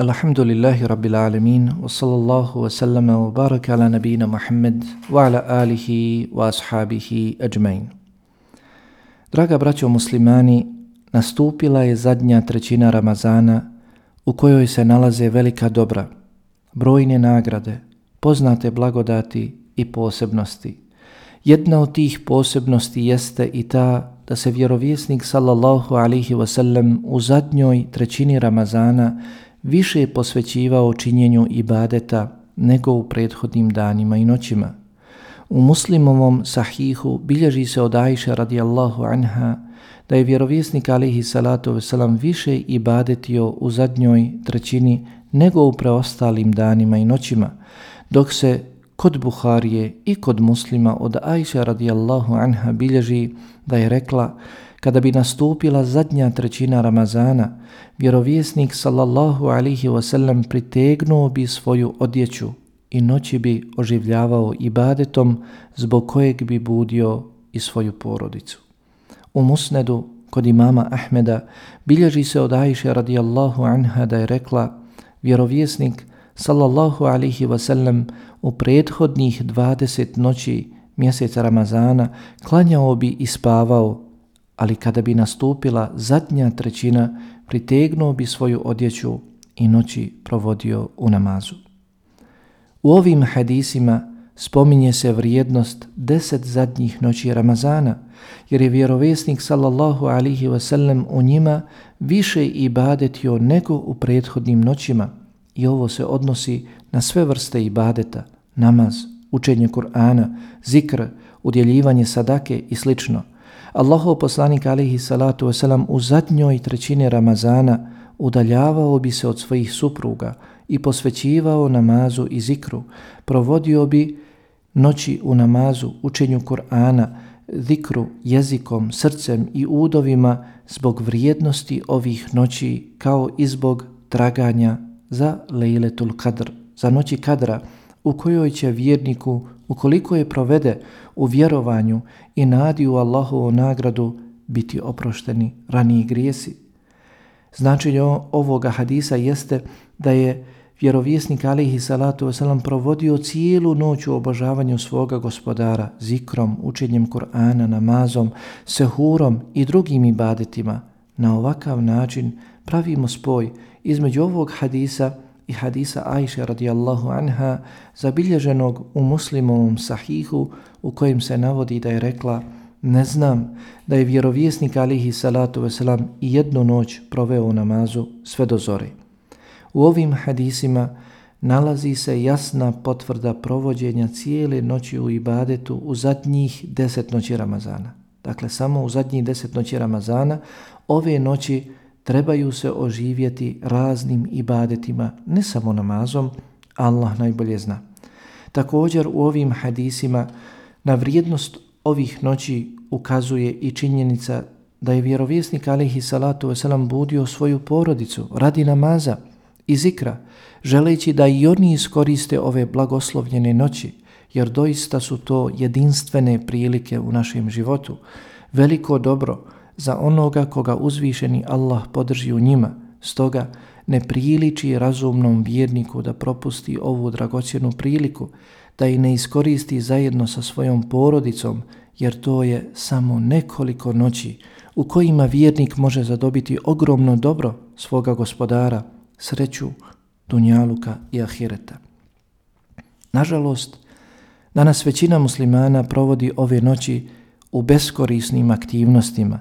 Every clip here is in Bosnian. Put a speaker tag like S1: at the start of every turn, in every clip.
S1: Alhamdulillahi Rabbil Alamin wa sallallahu wa sallama wa baraka ala nabina Muhammad wa ala alihi wa ashabihi ajmain. Draga braćo muslimani, nastupila je zadnja trećina Ramazana u kojoj se nalaze velika dobra, brojne nagrade, poznate blagodati i posebnosti. Jedna od tih posebnosti jeste i ta da se vjerovjesnik sallallahu alihi wasallam u zadnjoj trećini Ramazana više je posvećivao činjenju ibadeta nego u prethodnim danima i noćima. U muslimovom sahihu bilježi se od Aisha radijallahu anha da je vjerovjesnik alihi salatu veselam više ibadetio u zadnjoj trećini nego u preostalim danima i noćima, dok se kod Buharije i kod muslima od Aisha radijallahu anha bilježi da je rekla kada bi nastupila zadnja trećina Ramazana, vjerovjesnik sallallahu alihi wasallam pritegnuo bi svoju odjeću i noći bi oživljavao ibadetom zbog kojeg bi budio i svoju porodicu. U musnedu kod imama Ahmeda bilježi se od Ajše radijallahu anha da je rekla vjerovjesnik sallallahu alihi wasallam u prethodnih 20 noći mjeseca Ramazana klanjao bi i spavao ali kada bi nastupila zadnja trećina, pritegnuo bi svoju odjeću i noći provodio u namazu. U ovim hadisima spominje se vrijednost deset zadnjih noći Ramazana, jer je vjerovjesnik sallallahu alihi wasallam u njima više ibadetio nego u prethodnim noćima i ovo se odnosi na sve vrste ibadeta, namaz, učenje Kur'ana, zikr, udjeljivanje sadake i slično – Allahov poslanik alihi salatu wasalam u zadnjoj trećini Ramazana udaljavao bi se od svojih supruga i posvećivao namazu i zikru, provodio bi noći u namazu, učenju Kur'ana, zikru, jezikom, srcem i udovima zbog vrijednosti ovih noći kao i zbog traganja za Lejletul Kadr, za noći Kadra u kojoj će vjerniku ukoliko je provede u vjerovanju i nadi u Allahovu nagradu, biti oprošteni raniji grijesi. Značenje ovoga hadisa jeste da je vjerovjesnik alihi salatu wasalam provodio cijelu noć u obožavanju svoga gospodara, zikrom, učenjem Kur'ana, namazom, sehurom i drugim ibadetima. Na ovakav način pravimo spoj između ovog hadisa i hadisa Ajše radijallahu anha zabilježenog u muslimovom sahihu u kojem se navodi da je rekla ne znam da je vjerovjesnik alihi salatu veselam i jednu noć proveo u namazu sve do zore. U ovim hadisima nalazi se jasna potvrda provođenja cijele noći u ibadetu u zadnjih deset noći Ramazana. Dakle, samo u zadnjih deset noći Ramazana ove noći trebaju se oživjeti raznim ibadetima, ne samo namazom, Allah najbolje zna. Također u ovim hadisima na vrijednost ovih noći ukazuje i činjenica da je vjerovjesnik alihi salatu wasalam budio svoju porodicu radi namaza i zikra, želeći da i oni iskoriste ove blagoslovljene noći, jer doista su to jedinstvene prilike u našem životu. Veliko dobro, za onoga koga uzvišeni Allah podrži u njima. Stoga ne priliči razumnom vjerniku da propusti ovu dragocjenu priliku, da i ne iskoristi zajedno sa svojom porodicom, jer to je samo nekoliko noći u kojima vjernik može zadobiti ogromno dobro svoga gospodara, sreću, dunjaluka i ahireta. Nažalost, danas većina muslimana provodi ove noći u beskorisnim aktivnostima,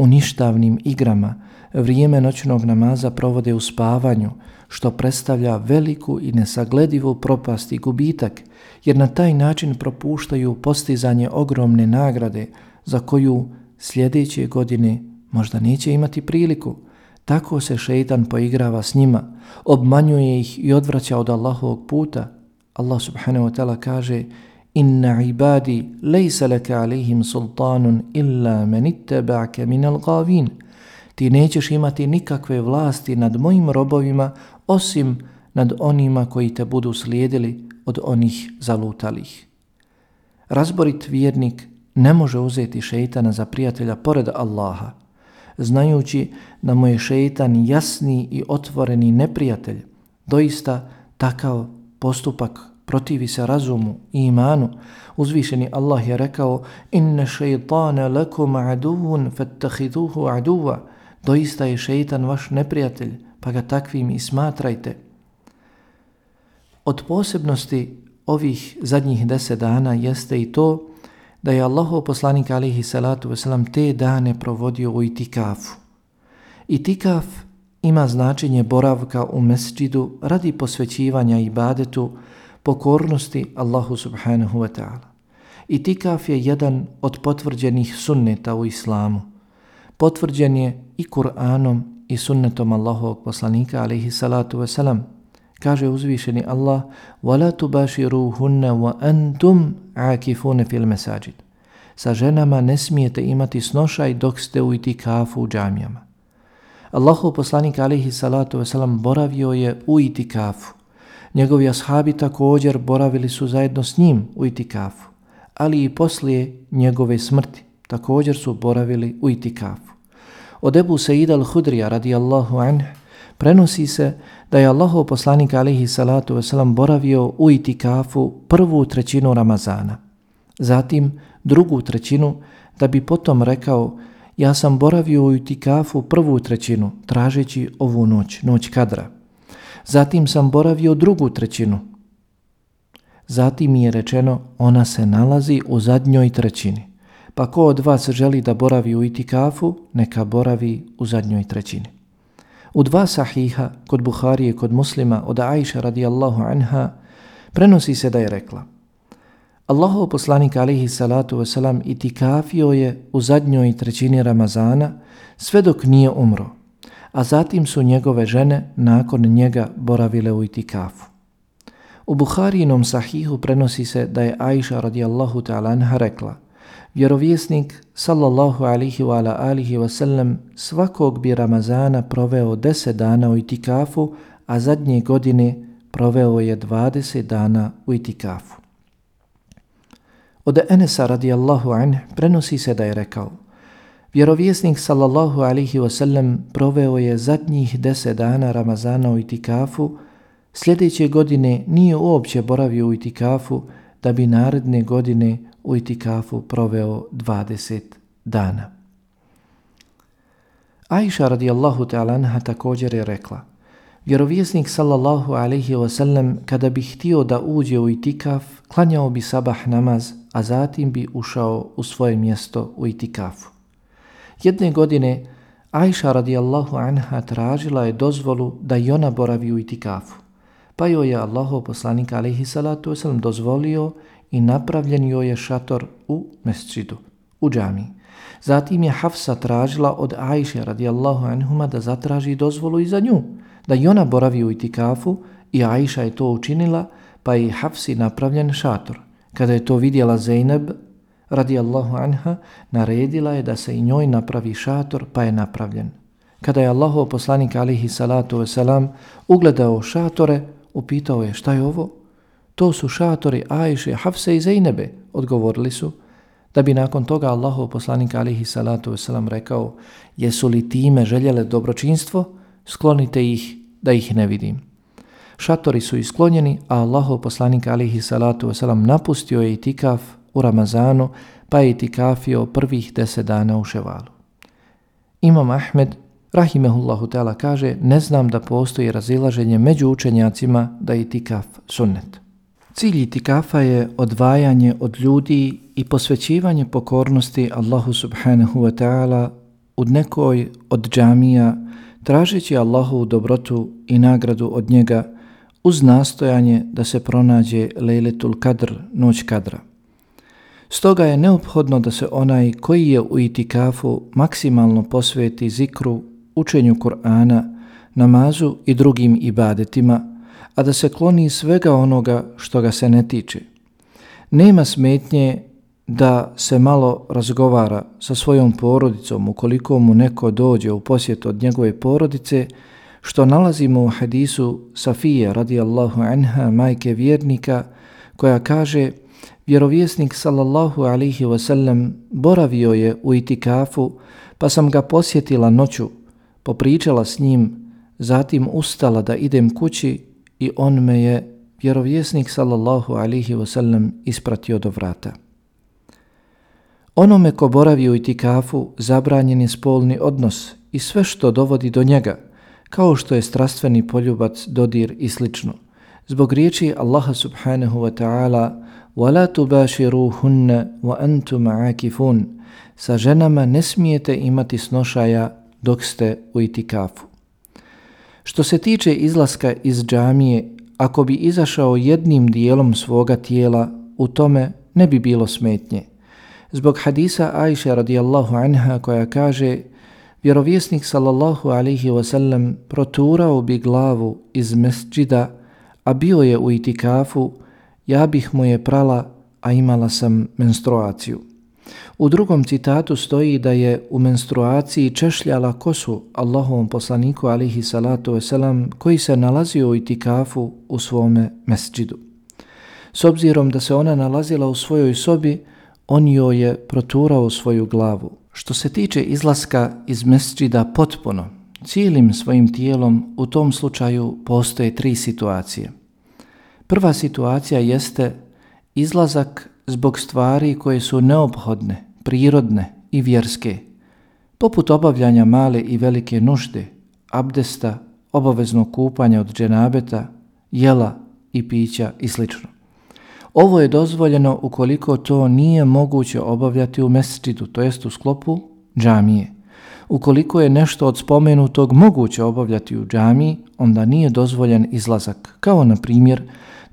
S1: u ništavnim igrama, vrijeme noćnog namaza provode u spavanju, što predstavlja veliku i nesagledivu propast i gubitak, jer na taj način propuštaju postizanje ogromne nagrade za koju sljedeće godine možda neće imati priliku. Tako se šeitan poigrava s njima, obmanjuje ih i odvraća od Allahovog puta. Allah subhanahu wa ta'ala kaže Inna ibadi lejsa laka alihim sultanun illa men itteba'ke minal gavin. Ti nećeš imati nikakve vlasti nad mojim robovima osim nad onima koji te budu slijedili od onih zalutalih. Razborit vjernik ne može uzeti šeitana za prijatelja pored Allaha, znajući da mu je šeitan jasni i otvoreni neprijatelj, Doista takav postupak protivi se razumu i imanu. Uzvišeni Allah je rekao Inne šeitane lekum aduvun fattahiduhu aduva. Doista je šeitan vaš neprijatelj, pa ga takvim i smatrajte. Od posebnosti ovih zadnjih deset dana jeste i to da je Allaho poslanik alihi salatu wasalam te dane provodio u itikafu. Itikaf ima značenje boravka u mesđidu radi posvećivanja ibadetu, pokornosti Allahu subhanahu wa ta'ala. Itikaf je jedan od potvrđenih sunneta u islamu. Potvrđen je i Kur'anom i sunnetom Allahovog poslanika alaihi salatu wasalam. Kaže uzvišeni Allah وَلَا تُبَاشِرُوهُنَّ وَأَنْتُمْ عَاكِفُونَ فِي الْمَسَاجِدِ Sa ženama ne smijete imati snošaj dok ste u itikafu u džamijama. Allahu poslanik alaihi salatu wasalam boravio je u itikafu. Njegovi ashabi također boravili su zajedno s njim u itikafu, ali i poslije njegove smrti također su boravili u itikafu. Od Ebu Sejida al-Hudrija radijallahu anh prenosi se da je Allahov poslanik alihi salatu wasalam boravio u itikafu prvu trećinu Ramazana, zatim drugu trećinu da bi potom rekao ja sam boravio u itikafu prvu trećinu tražeći ovu noć, noć kadra. Zatim sam boravio drugu trećinu. Zatim mi je rečeno ona se nalazi u zadnjoj trećini. Pa ko od vas želi da boravi u itikafu, neka boravi u zadnjoj trećini. U dva sahiha, kod Buharije, kod muslima, od Aisha radijallahu anha, prenosi se da je rekla Allahov poslanik alihi salatu wasalam itikafio je u zadnjoj trećini Ramazana sve dok nije umro, a zatim su njegove žene nakon njega boravile u itikafu. U Buharinom sahihu prenosi se da je Aisha radijallahu ta'ala anha rekla Vjerovjesnik sallallahu alihi wa ala alihi wa sallam svakog bi Ramazana proveo deset dana u itikafu, a zadnje godine proveo je 20 dana u itikafu. Od Enesa radijallahu anh prenosi se da je rekao Vjerovjesnik sallallahu alihi wasallam proveo je zadnjih deset dana Ramazana u itikafu, sljedeće godine nije uopće boravio u itikafu da bi naredne godine u itikafu proveo 20 dana. Aisha radijallahu ta'ala anha također je rekla Vjerovjesnik sallallahu alaihi wasallam kada bi htio da uđe u itikaf, klanjao bi sabah namaz, a zatim bi ušao u svoje mjesto u itikafu. Jedne godine Ajša radijallahu anha tražila je dozvolu da i ona boravi u itikafu, pa joj je Allaho poslanik alaihi salatu wasalam dozvolio i napravljen joj je šator u mesčidu, u džami. Zatim je Hafsa tražila od Ajše radijallahu anhuma da zatraži dozvolu i za nju, da i ona boravi u itikafu i Ajša je to učinila, pa je Hafsi napravljen šator. Kada je to vidjela Zeynep, radijallahu anha, naredila je da se i njoj napravi šator, pa je napravljen. Kada je Allahov poslanik alihi salatu wasalam ugledao šatore, upitao je šta je ovo? To su šatori Ajše, Hafse i Zeynebe, odgovorili su, da bi nakon toga Allahov poslanik alihi salatu wasalam rekao, jesu li time željele dobročinstvo? Sklonite ih da ih ne vidim. Šatori su isklonjeni, a Allahov poslanik alihi salatu wasalam napustio je itikaf u Ramazanu, pa je itikafio prvih deset dana u Ševalu. Imam Ahmed, rahimehullahu ta'ala, kaže, ne znam da postoji razilaženje među učenjacima da je itikaf sunnet. Cilj itikafa je odvajanje od ljudi i posvećivanje pokornosti Allahu subhanahu wa ta'ala u nekoj od džamija, tražeći Allahovu dobrotu i nagradu od njega, uz nastojanje da se pronađe Lejletul Kadr, noć kadra. Stoga je neophodno da se onaj koji je u itikafu maksimalno posveti zikru, učenju Kur'ana, namazu i drugim ibadetima, a da se kloni svega onoga što ga se ne tiče. Nema smetnje da se malo razgovara sa svojom porodicom ukoliko mu neko dođe u posjet od njegove porodice, što nalazimo u hadisu Safije radijallahu anha, majke vjernika, koja kaže vjerovjesnik sallallahu alihi wasallam boravio je u itikafu, pa sam ga posjetila noću, popričala s njim, zatim ustala da idem kući i on me je, vjerovjesnik sallallahu alihi wasallam, ispratio do vrata. Onome ko boravi u itikafu zabranjen je spolni odnos i sve što dovodi do njega, kao što je strastveni poljubac, dodir i slično. Zbog riječi Allaha subhanahu wa ta'ala وَلَا تُبَاشِرُوهُنَّ وَأَنْتُمْ عَاكِفُونَ Sa ženama ne smijete imati snošaja dok ste u itikafu. Što se tiče izlaska iz džamije, ako bi izašao jednim dijelom svoga tijela, u tome ne bi bilo smetnje. Zbog hadisa Aisha radijallahu anha koja kaže vjerovjesnik sallallahu alaihi wasallam proturao bi glavu iz mesđida, a bio je u itikafu, ja bih mu je prala, a imala sam menstruaciju. U drugom citatu stoji da je u menstruaciji češljala kosu Allahovom poslaniku alihi salatu wasalam koji se nalazio u itikafu u svome mesđidu. S obzirom da se ona nalazila u svojoj sobi, on joj je proturao svoju glavu. Što se tiče izlaska iz mesđida potpuno, cijelim svojim tijelom, u tom slučaju postoje tri situacije. Prva situacija jeste izlazak zbog stvari koje su neophodne, prirodne i vjerske, poput obavljanja male i velike nužde, abdesta, obaveznog kupanja od dženabeta, jela i pića i sl. Ovo je dozvoljeno ukoliko to nije moguće obavljati u mesčidu, to jest u sklopu džamije. Ukoliko je nešto od spomenutog moguće obavljati u džamiji, onda nije dozvoljen izlazak, kao na primjer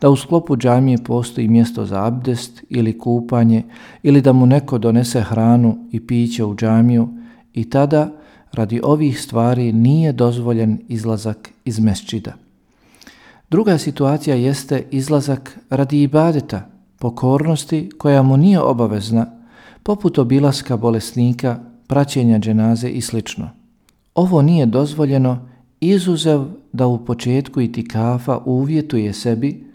S1: da u sklopu džamije postoji mjesto za abdest ili kupanje ili da mu neko donese hranu i piće u džamiju i tada radi ovih stvari nije dozvoljen izlazak iz mesčida. Druga situacija jeste izlazak radi ibadeta, pokornosti koja mu nije obavezna, poput obilaska bolesnika, praćenja dženaze i sl. Ovo nije dozvoljeno izuzev da u početku itikafa uvjetuje sebi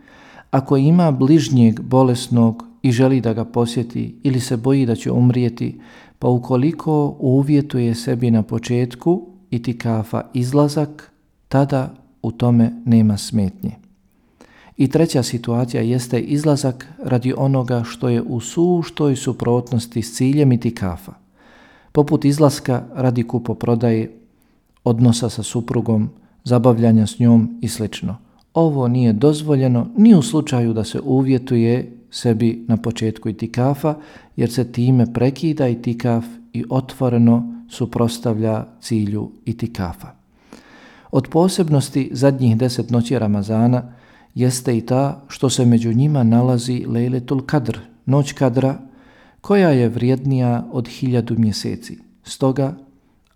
S1: ako ima bližnjeg bolesnog i želi da ga posjeti ili se boji da će umrijeti, pa ukoliko uvjetuje sebi na početku itikafa izlazak, tada u tome nema smetnje. I treća situacija jeste izlazak radi onoga što je u suštoj suprotnosti s ciljem itikafa, poput izlaska radi kupoprodaje, odnosa sa suprugom, zabavljanja s njom i slično ovo nije dozvoljeno ni u slučaju da se uvjetuje sebi na početku itikafa, jer se time prekida itikaf i otvoreno suprostavlja cilju itikafa. Od posebnosti zadnjih deset noći Ramazana jeste i ta što se među njima nalazi Lejletul Kadr, noć kadra, koja je vrijednija od hiljadu mjeseci. Stoga,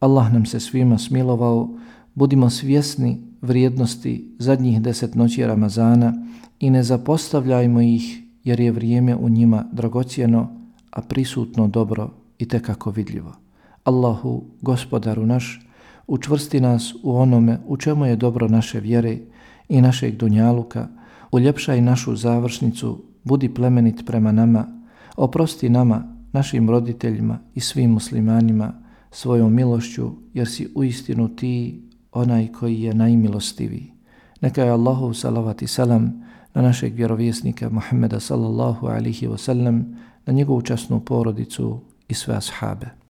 S1: Allah nam se svima smilovao, budimo svjesni vrijednosti zadnjih deset noći Ramazana i ne zapostavljajmo ih jer je vrijeme u njima dragocijeno, a prisutno dobro i tekako vidljivo. Allahu, gospodaru naš, učvrsti nas u onome u čemu je dobro naše vjere i našeg dunjaluka, uljepšaj našu završnicu, budi plemenit prema nama, oprosti nama, našim roditeljima i svim muslimanima svojom milošću, jer si u istinu ti onaj koji je najmilostiviji. Neka je Allahu salavat i salam na našeg vjerovjesnika Muhammeda sallallahu alihi wasallam, na njegovu časnu porodicu i sve ashabe.